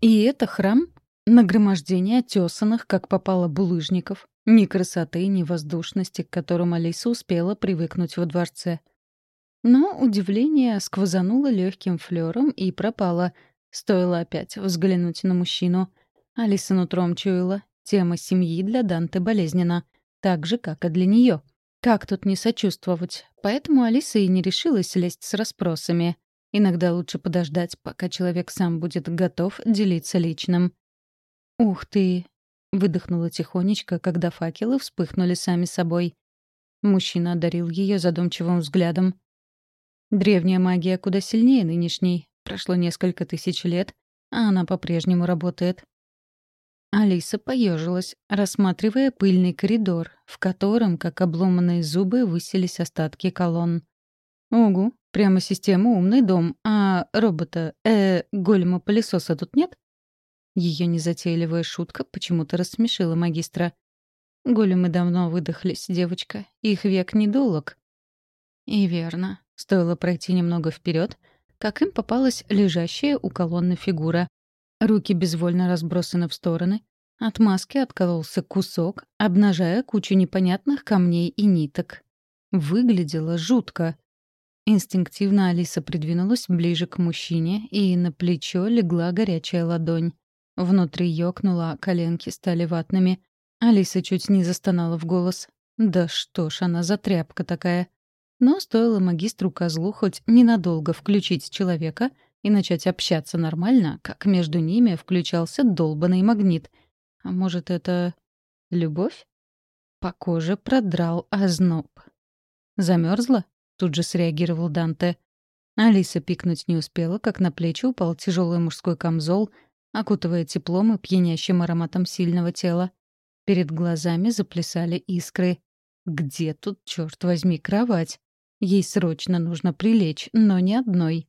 И это храм? Нагромождение отесанных, как попало, булыжников. Ни красоты, ни воздушности, к которым Алиса успела привыкнуть во дворце. Но удивление сквозануло легким флером и пропало. Стоило опять взглянуть на мужчину. Алиса нутром чуяла. Тема семьи для Данте болезненна. Так же, как и для нее. Как тут не сочувствовать? Поэтому Алиса и не решилась лезть с расспросами. Иногда лучше подождать, пока человек сам будет готов делиться личным. «Ух ты!» — выдохнула тихонечко, когда факелы вспыхнули сами собой. Мужчина одарил ее задумчивым взглядом. Древняя магия куда сильнее нынешней. Прошло несколько тысяч лет, а она по-прежнему работает. Алиса поежилась, рассматривая пыльный коридор, в котором, как обломанные зубы, высились остатки колонн. «Угу, прямо система «Умный дом», а робота, э, голема-пылесоса тут нет?» Ее незатейливая шутка почему-то рассмешила магистра. «Големы давно выдохлись, девочка. Их век недолог». И верно. Стоило пройти немного вперед, как им попалась лежащая у колонны фигура. Руки безвольно разбросаны в стороны. От маски откололся кусок, обнажая кучу непонятных камней и ниток. Выглядело жутко. Инстинктивно Алиса придвинулась ближе к мужчине, и на плечо легла горячая ладонь. Внутри ёкнула, коленки стали ватными. Алиса чуть не застонала в голос. «Да что ж она за тряпка такая?» Но стоило магистру-козлу хоть ненадолго включить человека и начать общаться нормально, как между ними включался долбанный магнит. А может, это... любовь? По коже продрал озноб. Замерзла? Тут же среагировал Данте. Алиса пикнуть не успела, как на плечи упал тяжелый мужской камзол, окутывая теплом и пьянящим ароматом сильного тела. Перед глазами заплясали искры. Где тут, черт возьми, кровать? Ей срочно нужно прилечь, но не одной.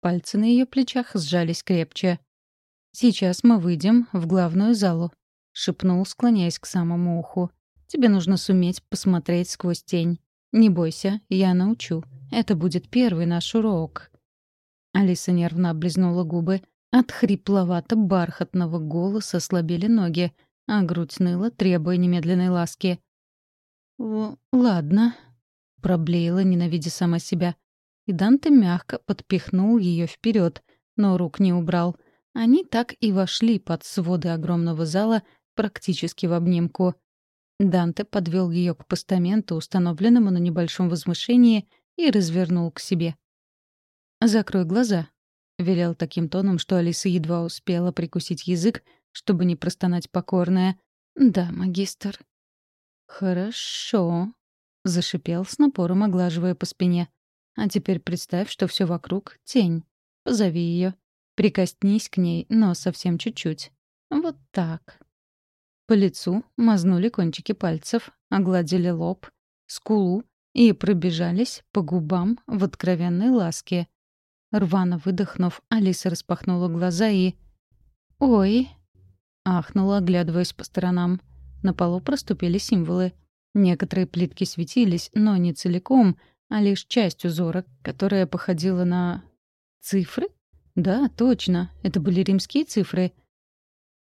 Пальцы на ее плечах сжались крепче. «Сейчас мы выйдем в главную залу», — шепнул, склоняясь к самому уху. «Тебе нужно суметь посмотреть сквозь тень. Не бойся, я научу. Это будет первый наш урок». Алиса нервно облизнула губы. От хрипловато-бархатного голоса слабели ноги, а грудь ныла, требуя немедленной ласки. «Ладно», Проблеяла, ненавидя сама себя. И Данте мягко подпихнул ее вперед, но рук не убрал. Они так и вошли под своды огромного зала практически в обнимку. Данте подвел ее к постаменту, установленному на небольшом возвышении, и развернул к себе. «Закрой глаза», — велел таким тоном, что Алиса едва успела прикусить язык, чтобы не простонать покорная. «Да, магистр». «Хорошо», Зашипел с напором, оглаживая по спине. А теперь представь, что все вокруг — тень. Позови ее. Прикоснись к ней, но совсем чуть-чуть. Вот так. По лицу мазнули кончики пальцев, огладили лоб, скулу и пробежались по губам в откровенной ласке. Рвано выдохнув, Алиса распахнула глаза и... «Ой!» — ахнула, оглядываясь по сторонам. На полу проступили символы — Некоторые плитки светились, но не целиком, а лишь часть узора, которая походила на... Цифры? Да, точно, это были римские цифры.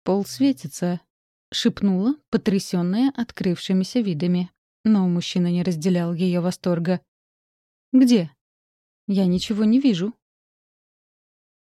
«Пол светится», — шепнула, потрясённая открывшимися видами. Но мужчина не разделял ее восторга. «Где?» «Я ничего не вижу»,